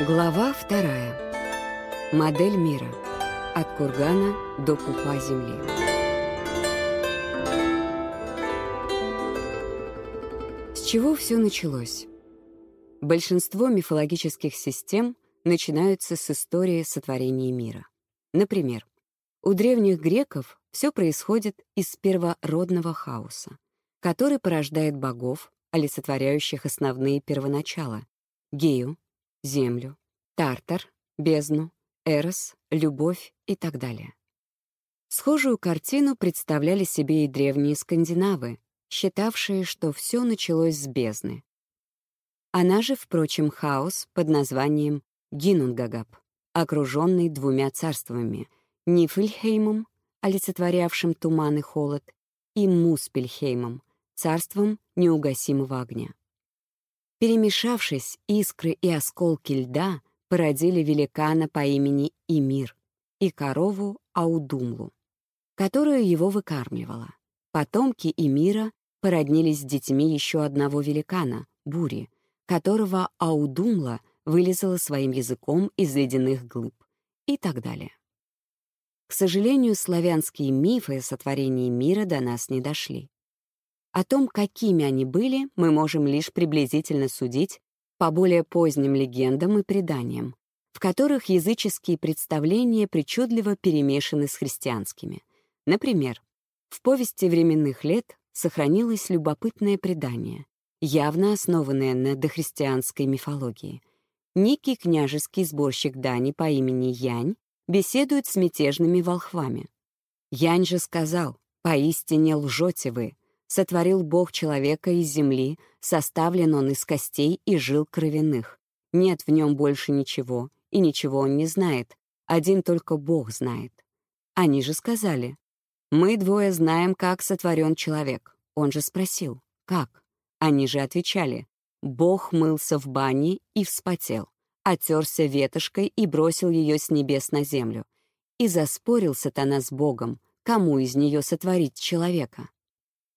Глава вторая. Модель мира. От кургана до пупа Земли. С чего все началось? Большинство мифологических систем начинаются с истории сотворения мира. Например, у древних греков все происходит из первородного хаоса, который порождает богов, олицетворяющих основные первоначала — Гею, землю, Тартар, бездну, Эрос, любовь и так далее. Схожую картину представляли себе и древние скандинавы, считавшие, что все началось с бездны. Она же, впрочем, хаос под названием Гинунгагап, окруженный двумя царствами — Нифльхеймом, олицетворявшим туман и холод, и Муспельхеймом, царством неугасимого огня. Перемешавшись, искры и осколки льда породили великана по имени Имир и корову Аудумлу, которую его выкармливала. Потомки Имира породнились с детьми еще одного великана, Бури, которого Аудумла вылезала своим языком из ледяных глыб и так далее. К сожалению, славянские мифы о сотворении мира до нас не дошли. О том, какими они были, мы можем лишь приблизительно судить по более поздним легендам и преданиям, в которых языческие представления причудливо перемешаны с христианскими. Например, в повести временных лет сохранилось любопытное предание, явно основанное на дохристианской мифологии. Некий княжеский сборщик дани по имени Янь беседует с мятежными волхвами. Янь же сказал, «Поистине лжете вы, Сотворил Бог человека из земли, составлен он из костей и жил кровяных. Нет в нем больше ничего, и ничего он не знает, один только Бог знает. Они же сказали, «Мы двое знаем, как сотворен человек». Он же спросил, «Как?» Они же отвечали, «Бог мылся в бане и вспотел, отерся ветошкой и бросил ее с небес на землю. И заспорил сатана с Богом, кому из нее сотворить человека.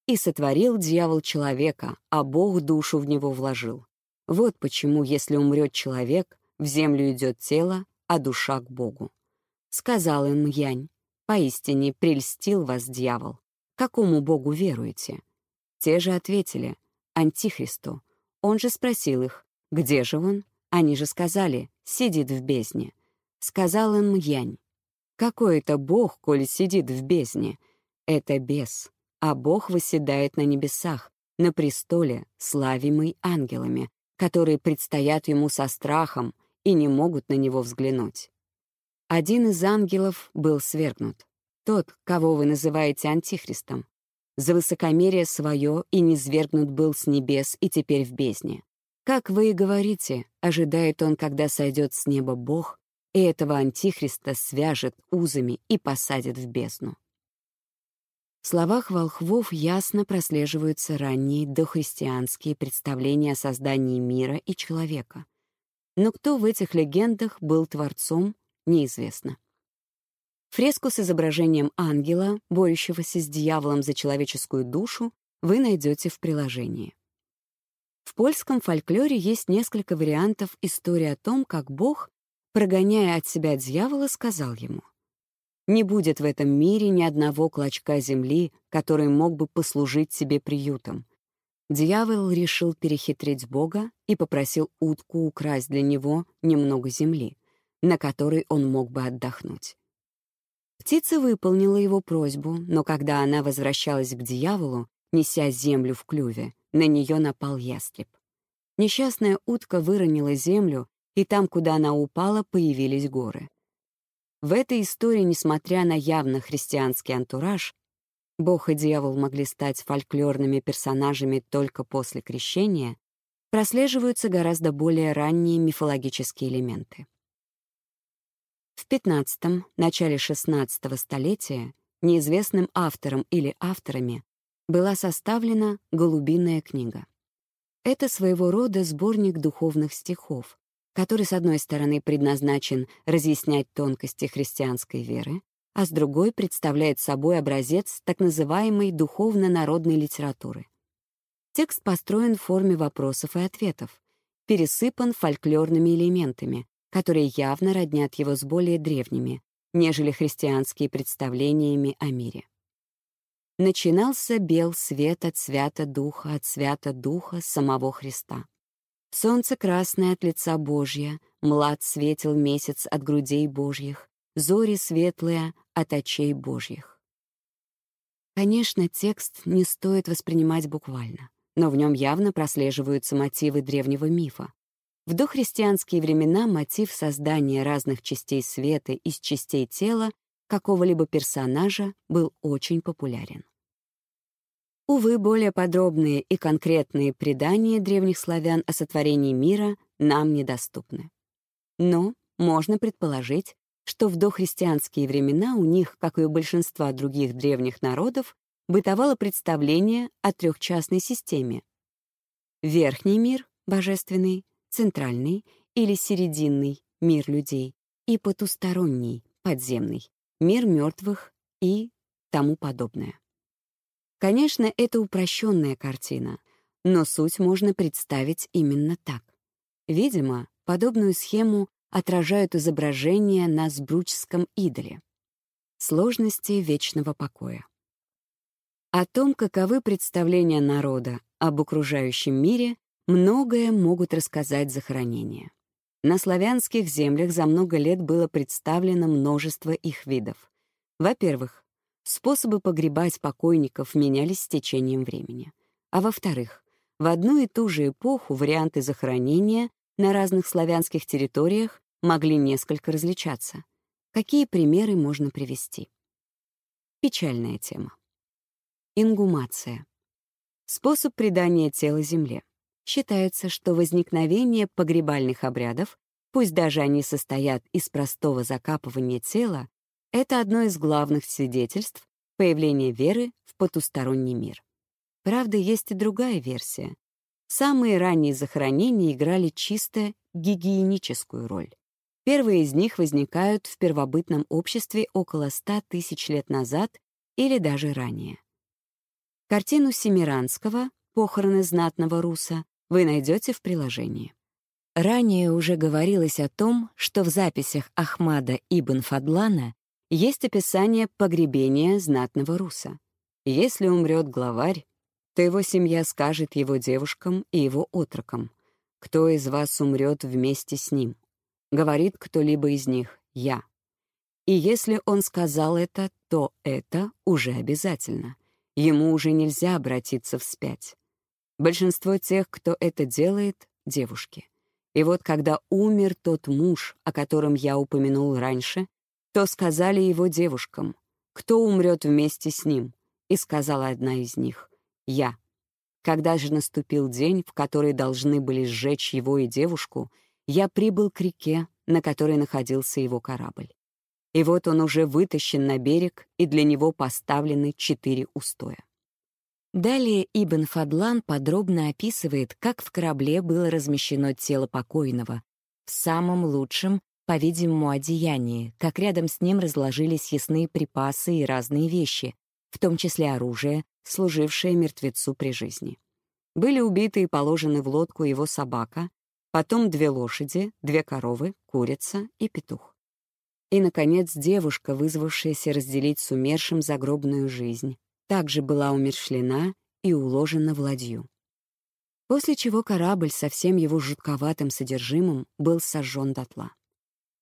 И сотворил дьявол человека, а Бог душу в него вложил. Вот почему, если умрет человек, в землю идет тело, а душа к Богу. Сказал им Янь, поистине прельстил вас дьявол. Какому Богу веруете? Те же ответили, Антихристу. Он же спросил их, где же он? Они же сказали, сидит в бездне. Сказал им Янь, какой это Бог, коль сидит в бездне? Это бес а Бог восседает на небесах, на престоле, славимый ангелами, которые предстоят ему со страхом и не могут на него взглянуть. Один из ангелов был свергнут, тот, кого вы называете антихристом. За высокомерие свое и низвергнут был с небес и теперь в бездне. Как вы и говорите, ожидает он, когда сойдет с неба Бог, и этого антихриста свяжет узами и посадит в бездну. В словах волхвов ясно прослеживаются ранние дохристианские представления о создании мира и человека. Но кто в этих легендах был творцом, неизвестно. Фреску с изображением ангела, борющегося с дьяволом за человеческую душу, вы найдете в приложении. В польском фольклоре есть несколько вариантов истории о том, как Бог, прогоняя от себя дьявола, сказал ему — не будет в этом мире ни одного клочка земли, который мог бы послужить себе приютом. Дьявол решил перехитрить Бога и попросил утку украсть для него немного земли, на которой он мог бы отдохнуть. Птица выполнила его просьбу, но когда она возвращалась к дьяволу, неся землю в клюве, на нее напал ястреб. Несчастная утка выронила землю, и там, куда она упала, появились горы. В этой истории, несмотря на явно христианский антураж, Бог и дьявол могли стать фольклорными персонажами только после крещения, прослеживаются гораздо более ранние мифологические элементы. В XV — начале XVI столетия неизвестным автором или авторами была составлена «Голубиная книга». Это своего рода сборник духовных стихов, который, с одной стороны, предназначен разъяснять тонкости христианской веры, а с другой представляет собой образец так называемой духовно-народной литературы. Текст построен в форме вопросов и ответов, пересыпан фольклорными элементами, которые явно роднят его с более древними, нежели христианские представлениями о мире. Начинался бел свет от свята духа, от свята духа самого Христа. Солнце красное от лица Божья, млад светил месяц от грудей Божьих, зори светлые от очей Божьих. Конечно, текст не стоит воспринимать буквально, но в нем явно прослеживаются мотивы древнего мифа. В дохристианские времена мотив создания разных частей света из частей тела какого-либо персонажа был очень популярен. Увы, более подробные и конкретные предания древних славян о сотворении мира нам недоступны. Но можно предположить, что в дохристианские времена у них, как и у большинства других древних народов, бытовало представление о трехчастной системе. Верхний мир, божественный, центральный или серединный, мир людей, и потусторонний, подземный, мир мертвых и тому подобное. Конечно, это упрощенная картина, но суть можно представить именно так. Видимо, подобную схему отражают изображения на сбручском идоле. Сложности вечного покоя. О том, каковы представления народа об окружающем мире, многое могут рассказать захоронения. На славянских землях за много лет было представлено множество их видов. Во-первых, Способы погребать покойников менялись с течением времени. А во-вторых, в одну и ту же эпоху варианты захоронения на разных славянских территориях могли несколько различаться. Какие примеры можно привести? Печальная тема. Ингумация. Способ придания тела земле. Считается, что возникновение погребальных обрядов, пусть даже они состоят из простого закапывания тела, это одно из главных свидетельств появления веры в потусторонний мир. Правда, есть и другая версия. Самые ранние захоронения играли чисто гигиеническую роль. Первые из них возникают в первобытном обществе около 100 тысяч лет назад или даже ранее. Картину Семиранского «Похороны знатного руса» вы найдете в приложении. Ранее уже говорилось о том, что в записях Ахмада ибн Фадлана есть описание погребения знатного руса. Если умрет главарь, то его семья скажет его девушкам и его отрокам, кто из вас умрет вместе с ним. Говорит кто-либо из них «я». И если он сказал это, то это уже обязательно. Ему уже нельзя обратиться вспять. Большинство тех, кто это делает — девушки. И вот когда умер тот муж, о котором я упомянул раньше, то сказали его девушкам, кто умрет вместе с ним, и сказала одна из них — «Я». Когда же наступил день, в который должны были сжечь его и девушку, я прибыл к реке, на которой находился его корабль. И вот он уже вытащен на берег, и для него поставлены четыре устоя. Далее Ибн Фадлан подробно описывает, как в корабле было размещено тело покойного, в самом лучшем по-видимому, одеянии, как рядом с ним разложились ясные припасы и разные вещи, в том числе оружие, служившее мертвецу при жизни. Были убиты и положены в лодку его собака, потом две лошади, две коровы, курица и петух. И, наконец, девушка, вызвавшаяся разделить с умершим загробную жизнь, также была умершлена и уложена в ладью. После чего корабль со всем его жутковатым содержимым был сожжен дотла.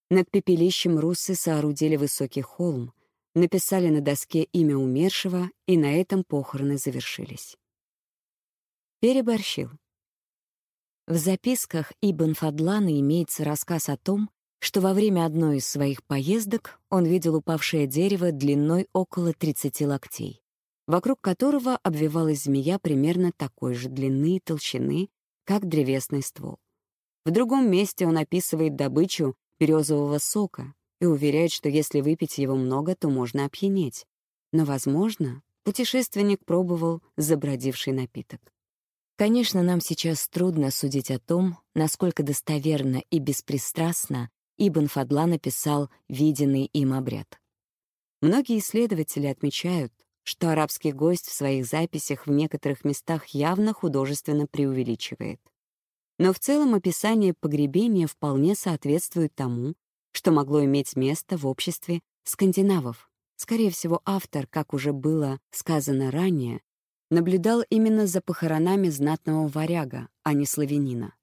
Над пепелищем руссы соорудили высокий холм, написали на доске имя умершего, и на этом похороны завершились. Переборщил. В записках Ибн Фадлана имеется рассказ о том, что во время одной из своих поездок он видел упавшее дерево длиной около 30 локтей, вокруг которого обвивалась змея примерно такой же длины и толщины, как древесный ствол. В другом месте он описывает добычу, березового сока и уверяет, что если выпить его много, то можно опьянеть. Но, возможно, путешественник пробовал забродивший напиток. Конечно, нам сейчас трудно судить о том, насколько достоверно и беспристрастно Ибн Фадла написал виденный им обряд. Многие исследователи отмечают, что арабский гость в своих записях в некоторых местах явно художественно преувеличивает. Но в целом описание погребения вполне соответствует тому, что могло иметь место в обществе скандинавов. Скорее всего, автор, как уже было сказано ранее, наблюдал именно за похоронами знатного варяга, а не славянина.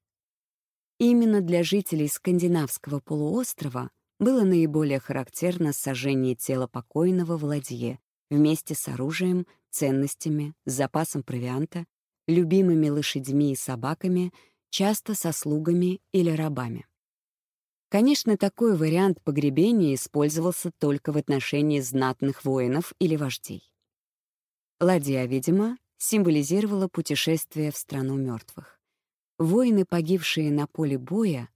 Именно для жителей скандинавского полуострова было наиболее характерно сожжение тела покойного в ладье вместе с оружием, ценностями, запасом провианта, любимыми лошадьми и собаками, часто со слугами или рабами. Конечно, такой вариант погребения использовался только в отношении знатных воинов или вождей. Ладья, видимо, символизировала путешествие в страну мертвых. Воины, погибшие на поле боя,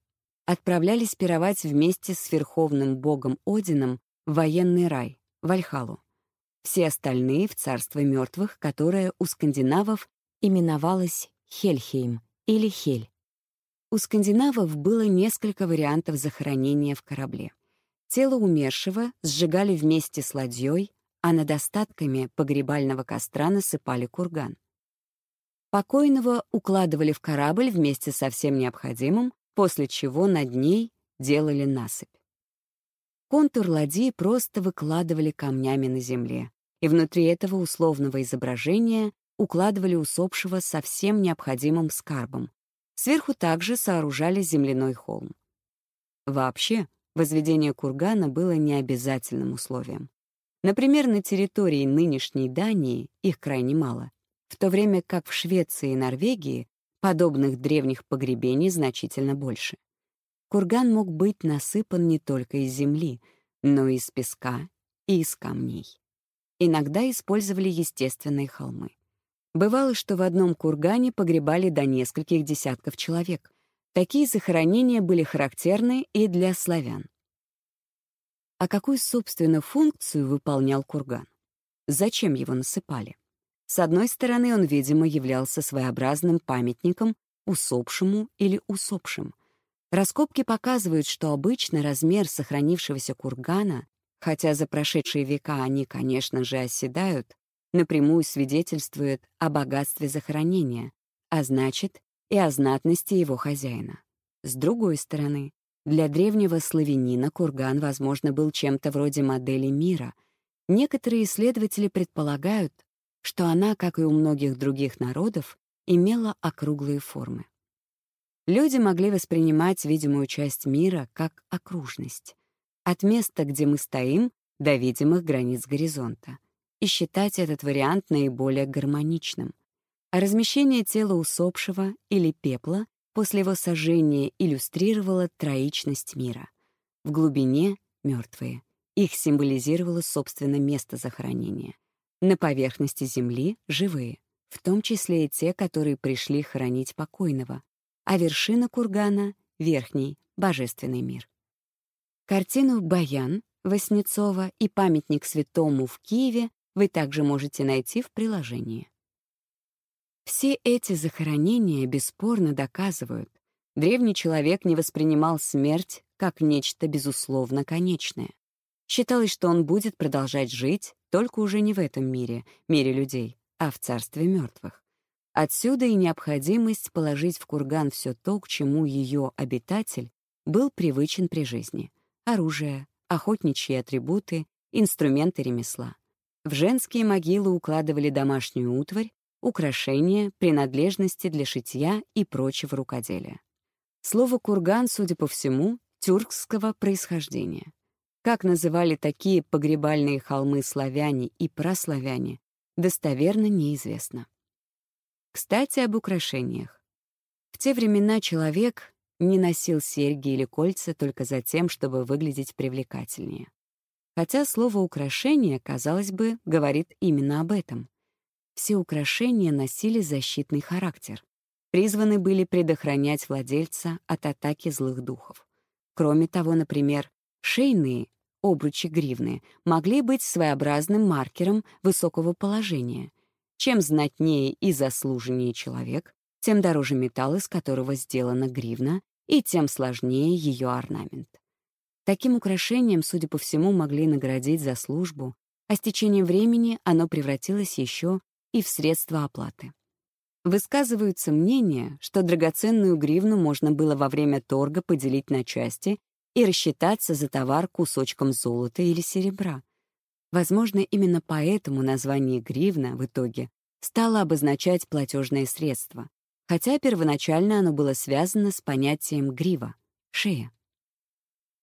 отправлялись пировать вместе с верховным богом Одином в военный рай, Вальхалу. Все остальные — в царство мертвых, которое у скандинавов именовалось Хельхейм или Хель. У скандинавов было несколько вариантов захоронения в корабле. Тело умершего сжигали вместе с ладьей, а над остатками погребального костра насыпали курган. Покойного укладывали в корабль вместе со всем необходимым, после чего над ней делали насыпь. Контур ладьи просто выкладывали камнями на земле, и внутри этого условного изображения укладывали усопшего со всем необходимым скарбом. Сверху также сооружали земляной холм. Вообще, возведение кургана было необязательным условием. Например, на территории нынешней Дании их крайне мало, в то время как в Швеции и Норвегии подобных древних погребений значительно больше. Курган мог быть насыпан не только из земли, но и из песка и из камней. Иногда использовали естественные холмы. Бывало, что в одном кургане погребали до нескольких десятков человек. Такие захоронения были характерны и для славян. А какую, собственно, функцию выполнял курган? Зачем его насыпали? С одной стороны, он, видимо, являлся своеобразным памятником усопшему или усопшим. Раскопки показывают, что обычно размер сохранившегося кургана хотя за прошедшие века они, конечно же, оседают, напрямую свидетельствует о богатстве захоронения, а значит, и о знатности его хозяина. С другой стороны, для древнего славянина курган, возможно, был чем-то вроде модели мира. Некоторые исследователи предполагают, что она, как и у многих других народов, имела округлые формы. Люди могли воспринимать видимую часть мира как окружность от места, где мы стоим, до видимых границ горизонта, и считать этот вариант наиболее гармоничным. А размещение тела усопшего или пепла после его сожжения иллюстрировало троичность мира. В глубине — мертвые. Их символизировало, собственно, место захоронения. На поверхности земли — живые, в том числе и те, которые пришли хоронить покойного, а вершина кургана — верхний, божественный мир. Картину «Баян» Васнецова и памятник святому в Киеве вы также можете найти в приложении. Все эти захоронения бесспорно доказывают, древний человек не воспринимал смерть как нечто безусловно конечное. Считалось, что он будет продолжать жить, только уже не в этом мире, мире людей, а в царстве мертвых. Отсюда и необходимость положить в курган все то, к чему ее обитатель был привычен при жизни оружие, охотничьи атрибуты, инструменты ремесла. В женские могилы укладывали домашнюю утварь, украшения, принадлежности для шитья и прочего рукоделия. Слово «курган», судя по всему, тюркского происхождения. Как называли такие погребальные холмы славяне и прославяне, достоверно неизвестно. Кстати, об украшениях. В те времена человек не носил серьги или кольца только за тем, чтобы выглядеть привлекательнее. Хотя слово «украшение», казалось бы, говорит именно об этом. Все украшения носили защитный характер. Призваны были предохранять владельца от атаки злых духов. Кроме того, например, шейные, обручи гривны, могли быть своеобразным маркером высокого положения. Чем знатнее и заслуженнее человек, тем дороже металл, из которого сделана гривна, и тем сложнее ее орнамент. Таким украшением, судя по всему, могли наградить за службу, а с течением времени оно превратилось еще и в средство оплаты. Высказываются мнения, что драгоценную гривну можно было во время торга поделить на части и рассчитаться за товар кусочком золота или серебра. Возможно, именно поэтому название гривна в итоге стало обозначать платежное средство, хотя первоначально оно было связано с понятием грива — шея.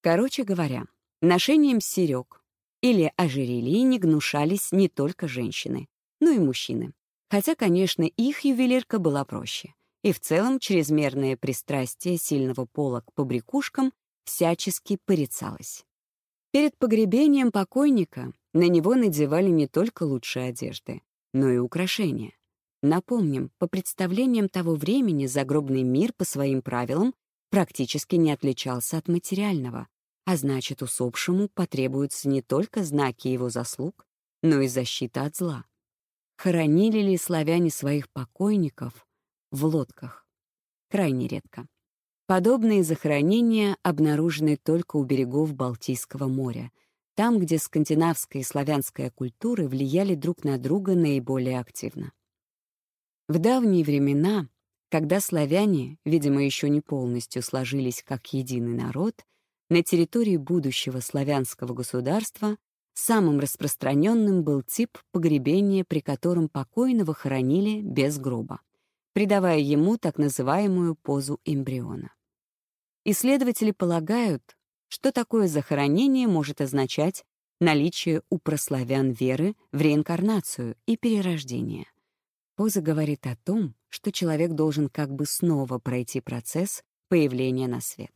Короче говоря, ношением серег или ожерелий не гнушались не только женщины, но и мужчины. Хотя, конечно, их ювелирка была проще. И в целом чрезмерное пристрастие сильного пола к побрякушкам всячески порицалось. Перед погребением покойника на него надевали не только лучшие одежды, но и украшения. Напомним, по представлениям того времени загробный мир по своим правилам практически не отличался от материального, а значит, усопшему потребуются не только знаки его заслуг, но и защита от зла. Хоронили ли славяне своих покойников в лодках? Крайне редко. Подобные захоронения обнаружены только у берегов Балтийского моря, там, где скандинавская и славянская культуры влияли друг на друга наиболее активно. В давние времена, когда славяне, видимо, еще не полностью сложились как единый народ, на территории будущего славянского государства Самым распространенным был тип погребения, при котором покойного хоронили без гроба, придавая ему так называемую позу эмбриона. Исследователи полагают, что такое захоронение может означать наличие у прославян веры в реинкарнацию и перерождение. Поза говорит о том, что человек должен как бы снова пройти процесс появления на свет.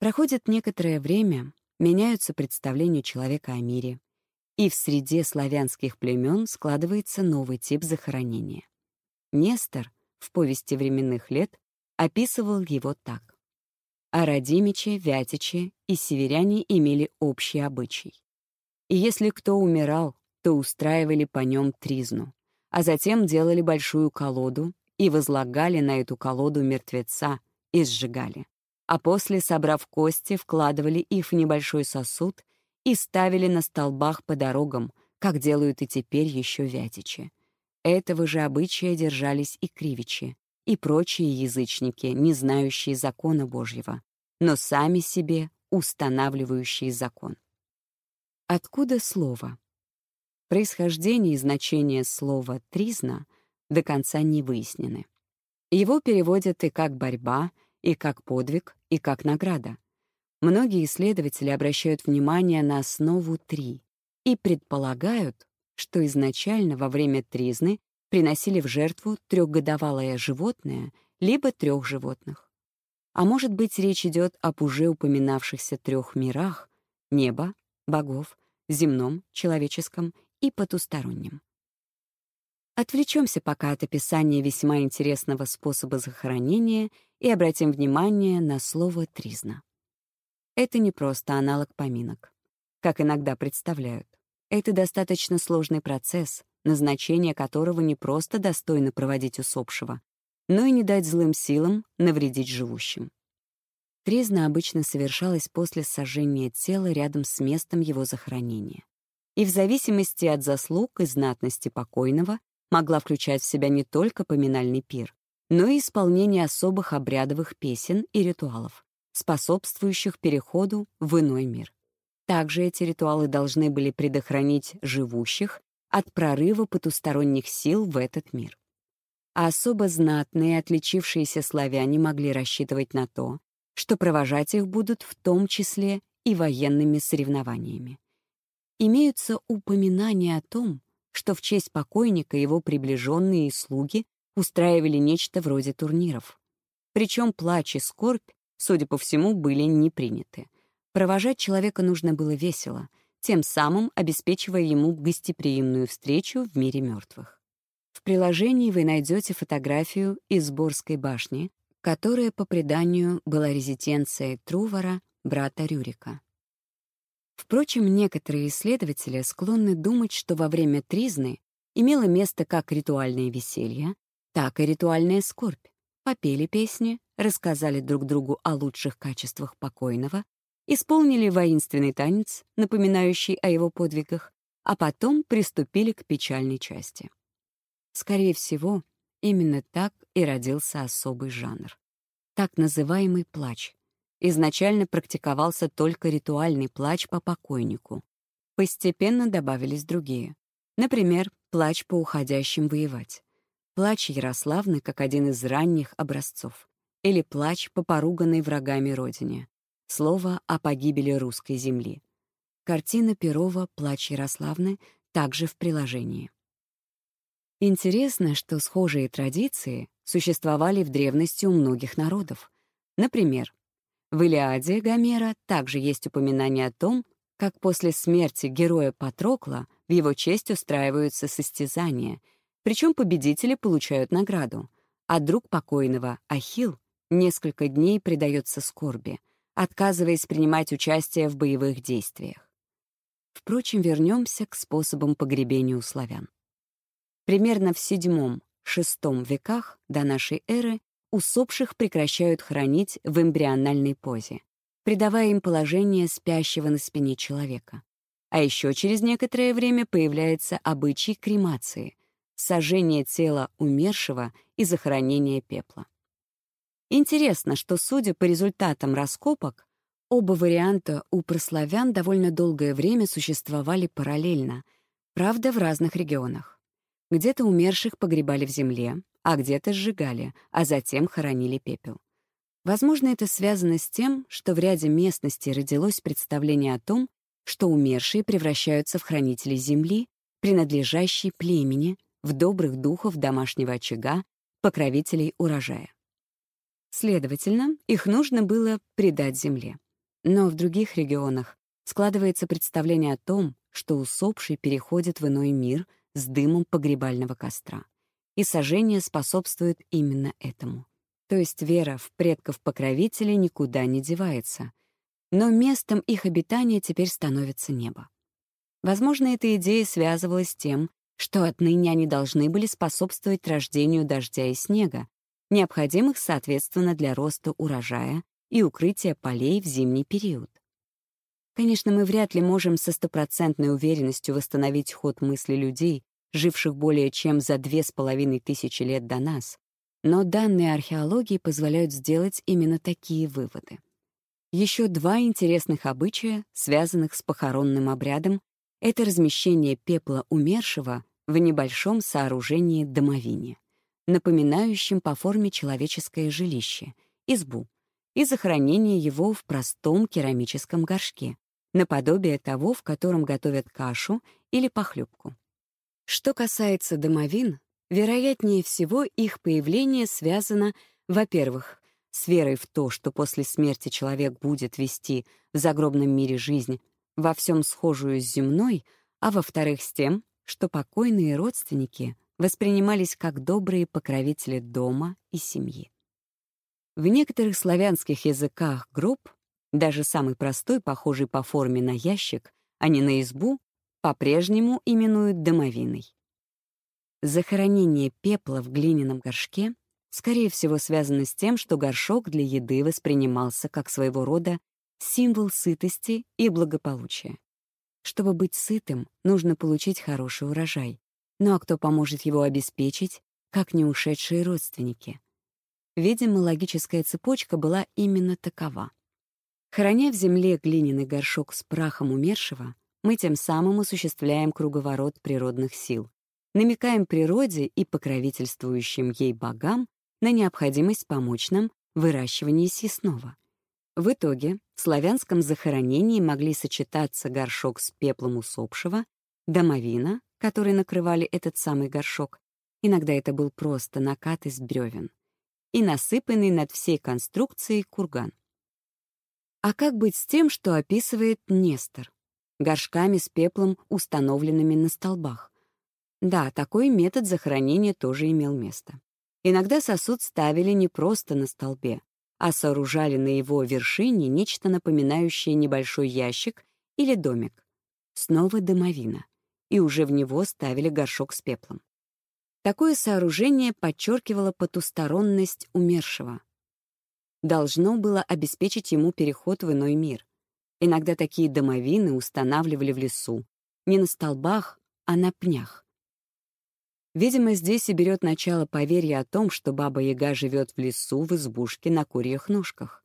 Проходит некоторое время, меняются представления человека о мире, и в среде славянских племен складывается новый тип захоронения. Нестор в «Повести временных лет» описывал его так. А Радимичи, Вятичи и северяне имели общий обычай. И если кто умирал, то устраивали по нем тризну, а затем делали большую колоду и возлагали на эту колоду мертвеца и сжигали а после, собрав кости, вкладывали их в небольшой сосуд и ставили на столбах по дорогам, как делают и теперь еще вятичи. Этого же обычая держались и кривичи, и прочие язычники, не знающие закона Божьего, но сами себе устанавливающие закон. Откуда слово? Происхождение и значение слова «тризна» до конца не выяснены. Его переводят и как «борьба», и как подвиг, и как награда. Многие исследователи обращают внимание на основу три и предполагают, что изначально во время тризны приносили в жертву трехгодовалое животное либо трех животных. А может быть, речь идет об уже упоминавшихся трех мирах — неба, богов, земном, человеческом и потустороннем. Отвлечемся пока от описания весьма интересного способа захоронения и обратим внимание на слово «тризна». Это не просто аналог поминок, как иногда представляют. Это достаточно сложный процесс, назначение которого не просто достойно проводить усопшего, но и не дать злым силам навредить живущим. Тризна обычно совершалась после сожжения тела рядом с местом его захоронения. И в зависимости от заслуг и знатности покойного могла включать в себя не только поминальный пир, но и исполнение особых обрядовых песен и ритуалов, способствующих переходу в иной мир. Также эти ритуалы должны были предохранить живущих от прорыва потусторонних сил в этот мир. А особо знатные, отличившиеся славяне могли рассчитывать на то, что провожать их будут в том числе и военными соревнованиями. Имеются упоминания о том, что в честь покойника его приближенные и слуги устраивали нечто вроде турниров. Причем плач и скорбь, судя по всему, были не приняты. Провожать человека нужно было весело, тем самым обеспечивая ему гостеприимную встречу в мире мертвых. В приложении вы найдете фотографию из Борской башни, которая, по преданию, была резиденцией Трувора, брата Рюрика. Впрочем, некоторые исследователи склонны думать, что во время тризны имело место как ритуальное веселье, так и ритуальная скорбь. Попели песни, рассказали друг другу о лучших качествах покойного, исполнили воинственный танец, напоминающий о его подвигах, а потом приступили к печальной части. Скорее всего, Именно так и родился особый жанр. Так называемый плач. Изначально практиковался только ритуальный плач по покойнику. Постепенно добавились другие. Например, плач по уходящим воевать. Плач Ярославны как один из ранних образцов. Или плач по поруганной врагами родине. Слово о погибели русской земли. Картина Перова «Плач Ярославны» также в приложении. Интересно, что схожие традиции существовали в древности у многих народов. Например, в Илиаде Гомера также есть упоминание о том, как после смерти героя Патрокла в его честь устраиваются состязания, причем победители получают награду, а друг покойного, Ахил, несколько дней предается скорби, отказываясь принимать участие в боевых действиях. Впрочем, вернемся к способам погребения у славян. Примерно в VII-VI веках до нашей эры усопших прекращают хранить в эмбриональной позе, придавая им положение спящего на спине человека. А еще через некоторое время появляется обычай кремации — сожжение тела умершего и захоронение пепла. Интересно, что, судя по результатам раскопок, оба варианта у прославян довольно долгое время существовали параллельно, правда, в разных регионах. Где-то умерших погребали в земле, а где-то сжигали, а затем хоронили пепел. Возможно, это связано с тем, что в ряде местностей родилось представление о том, что умершие превращаются в хранителей земли, принадлежащей племени, в добрых духов домашнего очага, покровителей урожая. Следовательно, их нужно было предать земле. Но в других регионах складывается представление о том, что усопший переходит в иной мир с дымом погребального костра и сожжение способствует именно этому. То есть вера в предков-покровителей никуда не девается, но местом их обитания теперь становится небо. Возможно, эта идея связывалась с тем, что отныне они должны были способствовать рождению дождя и снега, необходимых, соответственно, для роста урожая и укрытия полей в зимний период. Конечно, мы вряд ли можем со стопроцентной уверенностью восстановить ход мысли людей, живших более чем за две с половиной тысячи лет до нас, но данные археологии позволяют сделать именно такие выводы. Еще два интересных обычая, связанных с похоронным обрядом, это размещение пепла умершего в небольшом сооружении домовине, напоминающем по форме человеческое жилище, избу, и захоронение его в простом керамическом горшке, наподобие того, в котором готовят кашу или похлебку. Что касается домовин, вероятнее всего их появление связано, во-первых, с верой в то, что после смерти человек будет вести в загробном мире жизнь, во всем схожую с земной, а во-вторых, с тем, что покойные родственники воспринимались как добрые покровители дома и семьи. В некоторых славянских языках гроб, даже самый простой, похожий по форме на ящик, а не на избу, по-прежнему именуют домовиной. Захоронение пепла в глиняном горшке скорее всего связано с тем, что горшок для еды воспринимался как своего рода символ сытости и благополучия. Чтобы быть сытым, нужно получить хороший урожай. Ну а кто поможет его обеспечить, как не ушедшие родственники? Видимо, логическая цепочка была именно такова. Храня в земле глиняный горшок с прахом умершего, мы тем самым осуществляем круговорот природных сил, намекаем природе и покровительствующим ей богам на необходимость помочь нам в выращивании съестного. В итоге в славянском захоронении могли сочетаться горшок с пеплом усопшего, домовина, который накрывали этот самый горшок, иногда это был просто накат из бревен, и насыпанный над всей конструкцией курган. А как быть с тем, что описывает Нестор? горшками с пеплом, установленными на столбах. Да, такой метод захоронения тоже имел место. Иногда сосуд ставили не просто на столбе, а сооружали на его вершине нечто напоминающее небольшой ящик или домик. Снова домовина. И уже в него ставили горшок с пеплом. Такое сооружение подчеркивало потусторонность умершего. Должно было обеспечить ему переход в иной мир. Иногда такие домовины устанавливали в лесу, не на столбах, а на пнях. Видимо, здесь и берет начало поверье о том, что Баба-Яга живет в лесу в избушке на курьих ножках.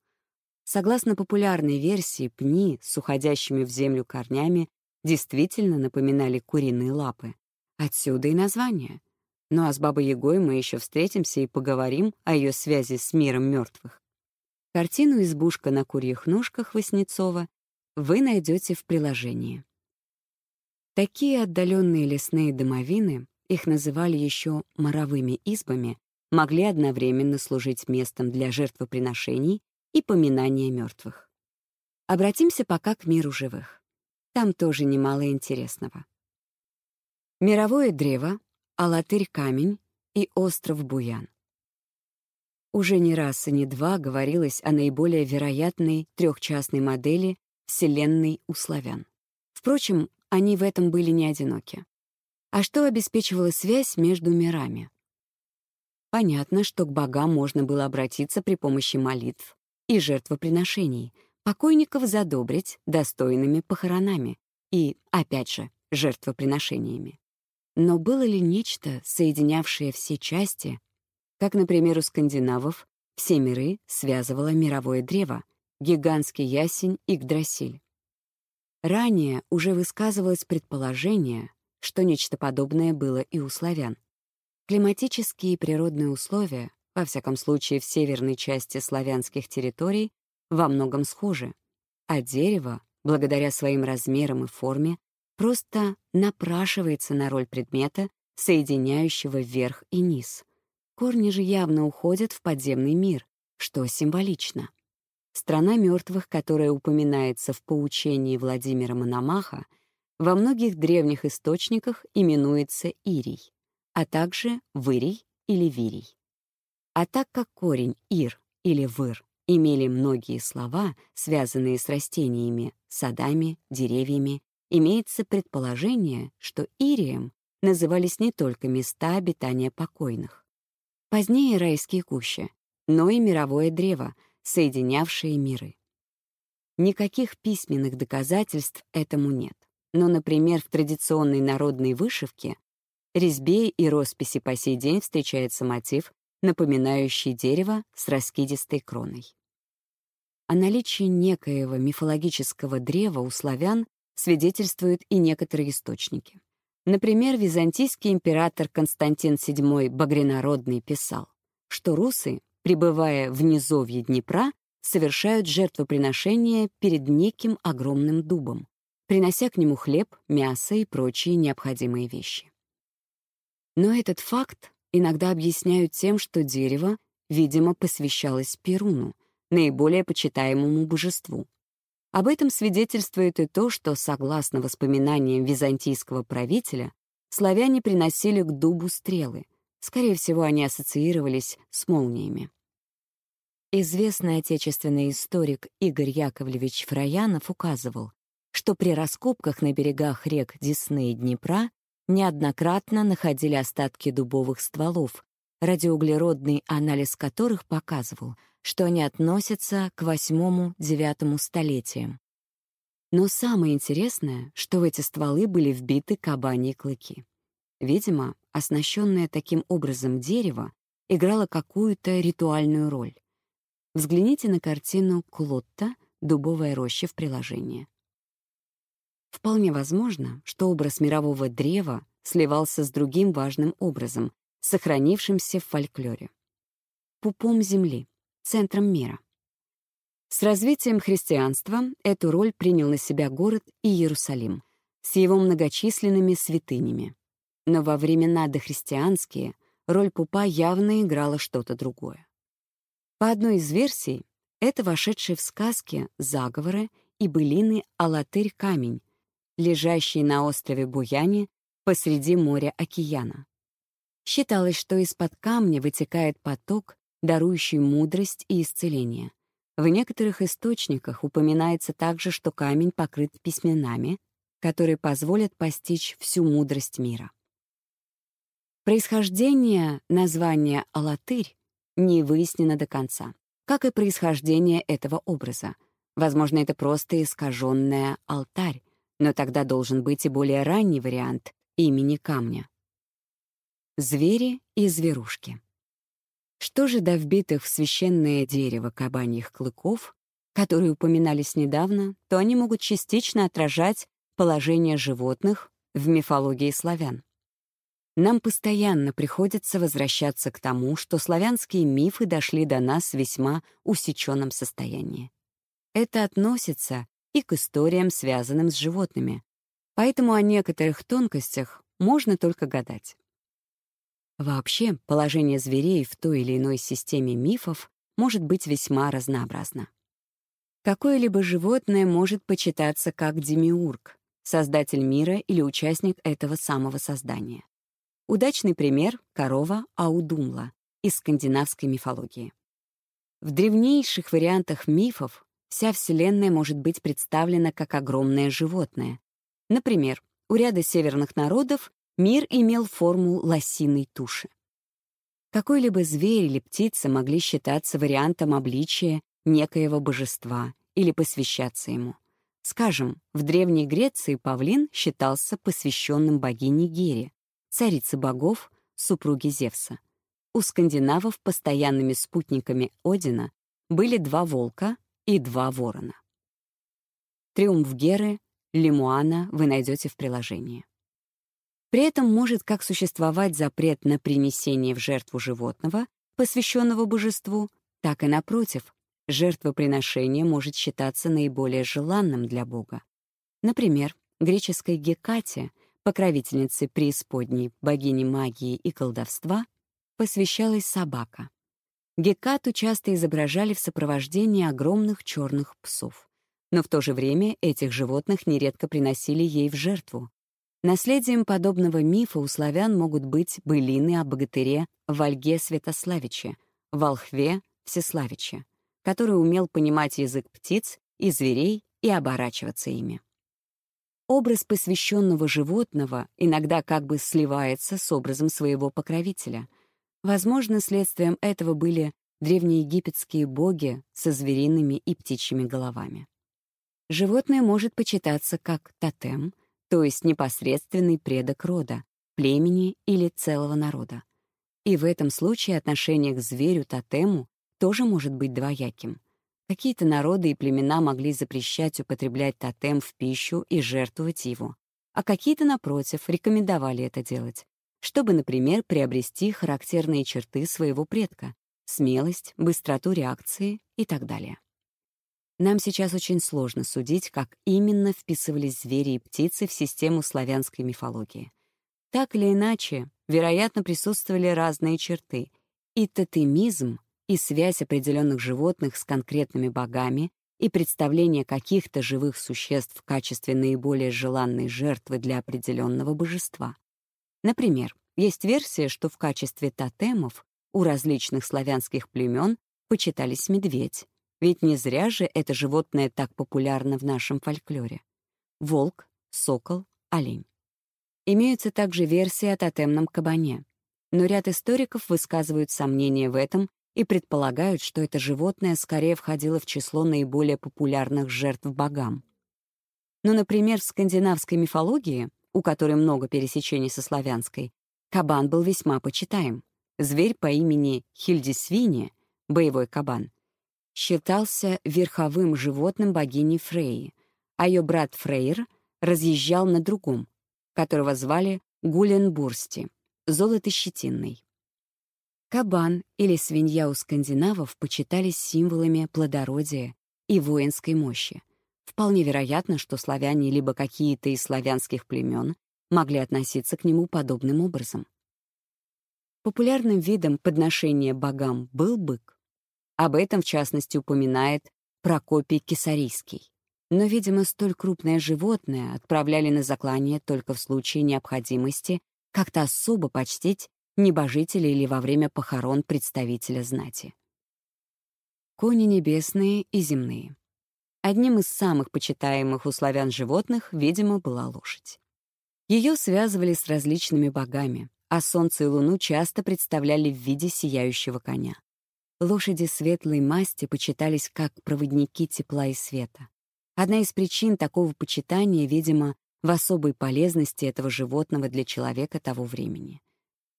Согласно популярной версии, пни с уходящими в землю корнями действительно напоминали куриные лапы. Отсюда и название. Ну а с Бабой-Ягой мы еще встретимся и поговорим о ее связи с миром мертвых. Картину «Избушка на курьих ножках» Васнецова вы найдете в приложении. Такие отдаленные лесные домовины их называли еще моровыми избами, могли одновременно служить местом для жертвоприношений и поминания мертвых. Обратимся пока к миру живых. Там тоже немало интересного. Мировое древо, Алатырь-камень и остров Буян. Уже не раз и не два говорилось о наиболее вероятной трехчастной модели Вселенной у славян. Впрочем, они в этом были не одиноки. А что обеспечивало связь между мирами? Понятно, что к богам можно было обратиться при помощи молитв и жертвоприношений, покойников задобрить достойными похоронами и, опять же, жертвоприношениями. Но было ли нечто, соединявшее все части, как, например, у скандинавов, все миры связывало мировое древо, гигантский ясень Игдрасиль? Ранее уже высказывалось предположение, что нечто подобное было и у славян. Климатические и природные условия, во всяком случае в северной части славянских территорий, во многом схожи, а дерево, благодаря своим размерам и форме, просто напрашивается на роль предмета, соединяющего верх и низ. Корни же явно уходят в подземный мир, что символично. Страна мертвых, которая упоминается в поучении Владимира Мономаха, во многих древних источниках именуется Ирий, а также Вырий или Вирий. А так как корень Ир или Выр имели многие слова, связанные с растениями, садами, деревьями, имеется предположение, что Ирием назывались не только места обитания покойных. Позднее райские кущи, но и мировое древо, соединявшее миры. Никаких письменных доказательств этому нет но, например, в традиционной народной вышивке, резьбе и росписи по сей день встречается мотив, напоминающий дерево с раскидистой кроной. О наличии некоего мифологического древа у славян свидетельствуют и некоторые источники. Например, византийский император Константин VII Багринародный писал, что русы, пребывая в низовье Днепра, совершают жертвоприношение перед неким огромным дубом, принося к нему хлеб, мясо и прочие необходимые вещи. Но этот факт иногда объясняют тем, что дерево, видимо, посвящалось Перуну, наиболее почитаемому божеству. Об этом свидетельствует и то, что, согласно воспоминаниям византийского правителя, славяне приносили к дубу стрелы. Скорее всего, они ассоциировались с молниями. Известный отечественный историк Игорь Яковлевич Фраянов указывал, что при раскопках на берегах рек Десны и Днепра неоднократно находили остатки дубовых стволов, радиоуглеродный анализ которых показывал, что они относятся к восьмому-девятому столетиям. Но самое интересное, что в эти стволы были вбиты кабаньи клыки. Видимо, оснащенное таким образом дерево играло какую-то ритуальную роль. Взгляните на картину Клотта «Дубовая роща» в приложении. Вполне возможно, что образ мирового древа сливался с другим важным образом, сохранившимся в фольклоре. Пупом земли, центром мира. С развитием христианства эту роль принял на себя город Иерусалим с его многочисленными святынями. Но во времена дохристианские роль пупа явно играла что-то другое. По одной из версий, это вошедшие в сказки, заговоры и былины Алатырь-камень, лежащий на острове Буяне посреди моря океана. Считалось, что из-под камня вытекает поток, дарующий мудрость и исцеление. В некоторых источниках упоминается также, что камень покрыт письменами, которые позволят постичь всю мудрость мира. Происхождение названия «Алатырь» не выяснено до конца, как и происхождение этого образа. Возможно, это просто искаженное «алтарь», но тогда должен быть и более ранний вариант имени камня. Звери и зверушки. Что же до вбитых в священное дерево кабаньих клыков, которые упоминались недавно, то они могут частично отражать положение животных в мифологии славян. Нам постоянно приходится возвращаться к тому, что славянские мифы дошли до нас в весьма усеченном состоянии. Это относится и к историям, связанным с животными, поэтому о некоторых тонкостях можно только гадать. Вообще, положение зверей в той или иной системе мифов может быть весьма разнообразно. Какое-либо животное может почитаться как демиург, создатель мира или участник этого самого создания. Удачный пример — корова Аудумла из скандинавской мифологии. В древнейших вариантах мифов вся Вселенная может быть представлена как огромное животное. Например, у ряда северных народов мир имел форму лосиной туши. Какой-либо зверь или птица могли считаться вариантом обличия некоего божества или посвящаться ему. Скажем, в Древней Греции павлин считался посвященным богине Гере, царице богов, супруге Зевса. У скандинавов постоянными спутниками Одина были два волка и два ворона. Триумф Геры, Лемуана вы найдете в приложении. При этом может как существовать запрет на принесение в жертву животного, посвященного божеству, так и, напротив, жертвоприношение может считаться наиболее желанным для Бога. Например, греческой Гекате, покровительнице преисподней, богини магии и колдовства, посвящалась собака. Гекату часто изображали в сопровождении огромных черных псов. Но в то же время этих животных нередко приносили ей в жертву, Наследием подобного мифа у славян могут быть былины о богатыре Вальге Святославиче, Волхве Всеславиче, который умел понимать язык птиц и зверей и оборачиваться ими. Образ посвященного животного иногда как бы сливается с образом своего покровителя. Возможно, следствием этого были древнеегипетские боги со звериными и птичьими головами. Животное может почитаться как тотем — то есть непосредственный предок рода, племени или целого народа. И в этом случае отношение к зверю-тотему тоже может быть двояким. Какие-то народы и племена могли запрещать употреблять тотем в пищу и жертвовать его, а какие-то, напротив, рекомендовали это делать, чтобы, например, приобрести характерные черты своего предка — смелость, быстроту реакции и так далее. Нам сейчас очень сложно судить, как именно вписывались звери и птицы в систему славянской мифологии. Так или иначе, вероятно, присутствовали разные черты. И тотемизм, и связь определенных животных с конкретными богами, и представление каких-то живых существ в качестве наиболее желанной жертвы для определенного божества. Например, есть версия, что в качестве тотемов у различных славянских племен почитались медведь, ведь не зря же это животное так популярно в нашем фольклоре. Волк, сокол, олень. Имеются также версии о тотемном кабане, но ряд историков высказывают сомнения в этом и предполагают, что это животное скорее входило в число наиболее популярных жертв богам. Но, например, в скандинавской мифологии, у которой много пересечений со славянской, кабан был весьма почитаем. Зверь по имени Хильдисвини, боевой кабан, считался верховым животным богини Фреи, а ее брат Фрейр разъезжал на другом, которого звали Гуленбурсти, золотощетинный. Кабан или свинья у скандинавов почитались символами плодородия и воинской мощи. Вполне вероятно, что славяне либо какие-то из славянских племен могли относиться к нему подобным образом. Популярным видом подношения богам был бык. Об этом, в частности, упоминает Прокопий Кесарийский. Но, видимо, столь крупное животное отправляли на заклание только в случае необходимости как-то особо почтить небожителя или во время похорон представителя знати. Кони небесные и земные. Одним из самых почитаемых у славян животных, видимо, была лошадь. Ее связывали с различными богами, а солнце и луну часто представляли в виде сияющего коня. Лошади светлой масти почитались как проводники тепла и света. Одна из причин такого почитания, видимо, в особой полезности этого животного для человека того времени.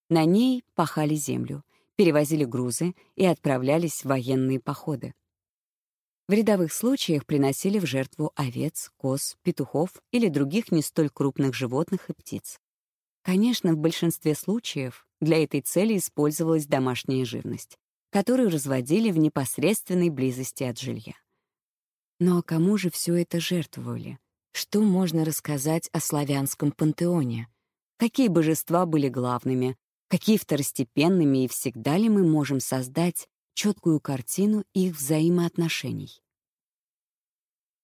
На ней пахали землю, перевозили грузы и отправлялись в военные походы. В рядовых случаях приносили в жертву овец, коз, петухов или других не столь крупных животных и птиц. Конечно, в большинстве случаев для этой цели использовалась домашняя живность, которую разводили в непосредственной близости от жилья. Но кому же все это жертвовали? Что можно рассказать о славянском пантеоне? Какие божества были главными, какие второстепенными и всегда ли мы можем создать четкую картину их взаимоотношений?